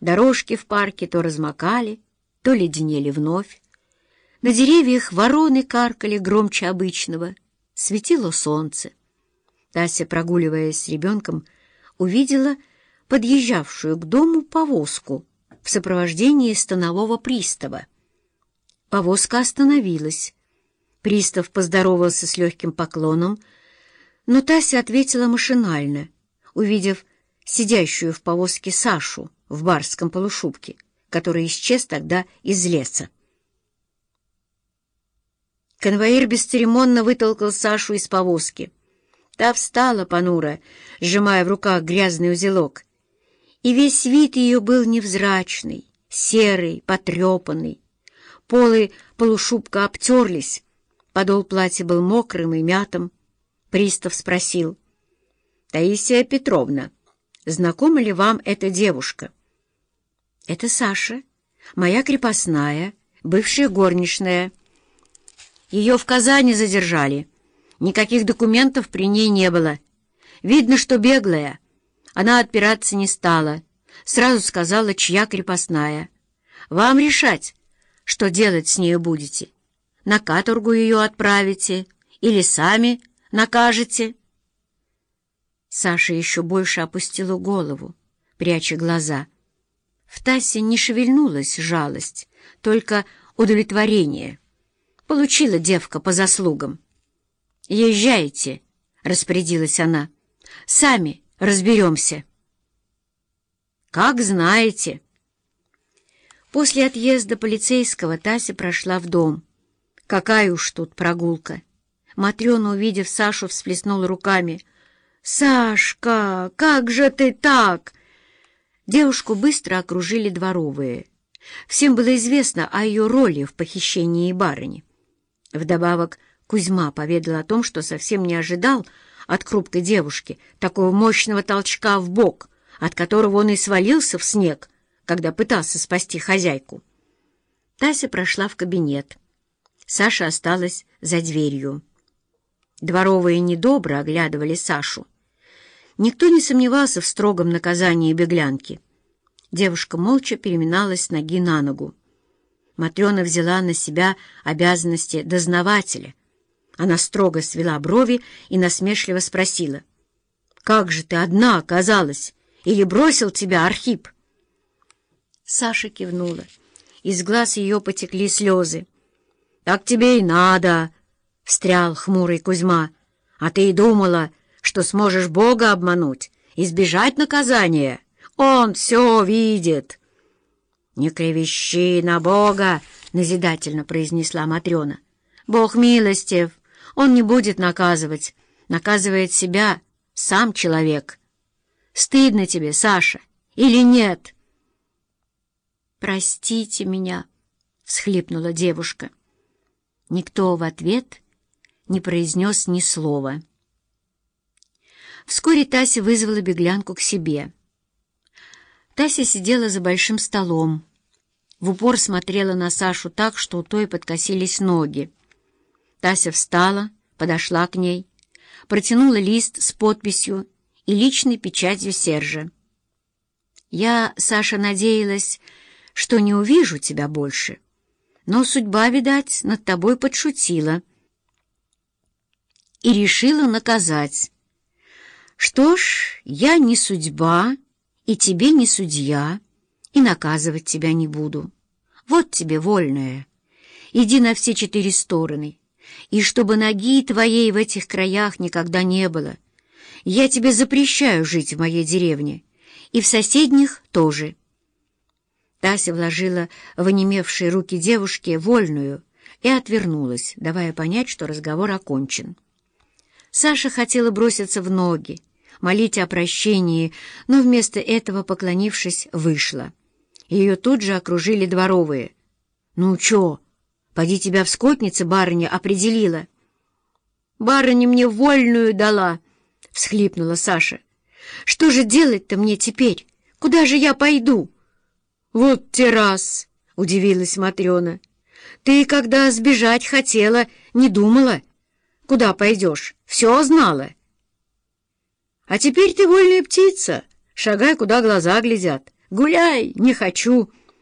Дорожки в парке то размокали, то леденели вновь. На деревьях вороны каркали громче обычного. Светило солнце. Тася, прогуливаясь с ребенком, увидела подъезжавшую к дому повозку в сопровождении станового пристава. Повозка остановилась. Пристав поздоровался с легким поклоном, но Тася ответила машинально, увидев сидящую в повозке Сашу в барском полушубке, который исчез тогда из леса. Конвоир бесцеремонно вытолкал Сашу из повозки. Та встала понуро, сжимая в руках грязный узелок. И весь вид ее был невзрачный, серый, потрепанный. Полы полушубка обтерлись, подол платья был мокрым и мятым. Пристав спросил. — Таисия Петровна, знакома ли вам эта девушка? — Это Саша, моя крепостная, бывшая горничная. Ее в Казани задержали. Никаких документов при ней не было. Видно, что беглая. Она отпираться не стала. Сразу сказала, чья крепостная. Вам решать, что делать с нею будете. На каторгу ее отправите или сами накажете. Саша еще больше опустила голову, пряча глаза. В Тасе не шевельнулась жалость, только удовлетворение. Получила девка по заслугам. «Езжайте», — распорядилась она. «Сами разберемся». «Как знаете». После отъезда полицейского Тася прошла в дом. Какая уж тут прогулка. Матрена, увидев Сашу, всплеснула руками. «Сашка, как же ты так?» Девушку быстро окружили дворовые. Всем было известно о ее роли в похищении барыни. Вдобавок Кузьма поведал о том, что совсем не ожидал от крупкой девушки такого мощного толчка в бок, от которого он и свалился в снег, когда пытался спасти хозяйку. Тася прошла в кабинет. Саша осталась за дверью. Дворовые недобро оглядывали Сашу. Никто не сомневался в строгом наказании беглянки. Девушка молча переминалась ноги на ногу. Матрена взяла на себя обязанности дознавателя. Она строго свела брови и насмешливо спросила. «Как же ты одна оказалась? Или бросил тебя Архип?» Саша кивнула. Из глаз ее потекли слезы. «Так тебе и надо!» — встрял хмурый Кузьма. «А ты и думала, что сможешь Бога обмануть, избежать наказания. Он все видит!» «Не клевещи на Бога!» — назидательно произнесла Матрена. «Бог милостив, Он не будет наказывать. Наказывает себя сам человек. Стыдно тебе, Саша, или нет?» «Простите меня!» — всхлипнула девушка. Никто в ответ не произнес ни слова. Вскоре Тася вызвала беглянку к себе. Тася сидела за большим столом, в упор смотрела на Сашу так, что у той подкосились ноги. Тася встала, подошла к ней, протянула лист с подписью и личной печатью Сержа. «Я, Саша, надеялась, что не увижу тебя больше, но судьба, видать, над тобой подшутила и решила наказать. Что ж, я не судьба, и тебе не судья» и наказывать тебя не буду. Вот тебе вольная. Иди на все четыре стороны, и чтобы ноги твоей в этих краях никогда не было. Я тебе запрещаю жить в моей деревне, и в соседних тоже». Тася вложила в онемевшие руки девушки вольную и отвернулась, давая понять, что разговор окончен. Саша хотела броситься в ноги, молить о прощении, но вместо этого, поклонившись, вышла. Ее тут же окружили дворовые. «Ну чё, поди тебя в скотнице барыня определила». «Барыня мне вольную дала», — всхлипнула Саша. «Что же делать-то мне теперь? Куда же я пойду?» «Вот те раз!» — удивилась Матрена. «Ты, когда сбежать хотела, не думала? Куда пойдешь? Все знала?» «А теперь ты вольная птица, шагай, куда глаза глядят». Гуляй, не хочу!»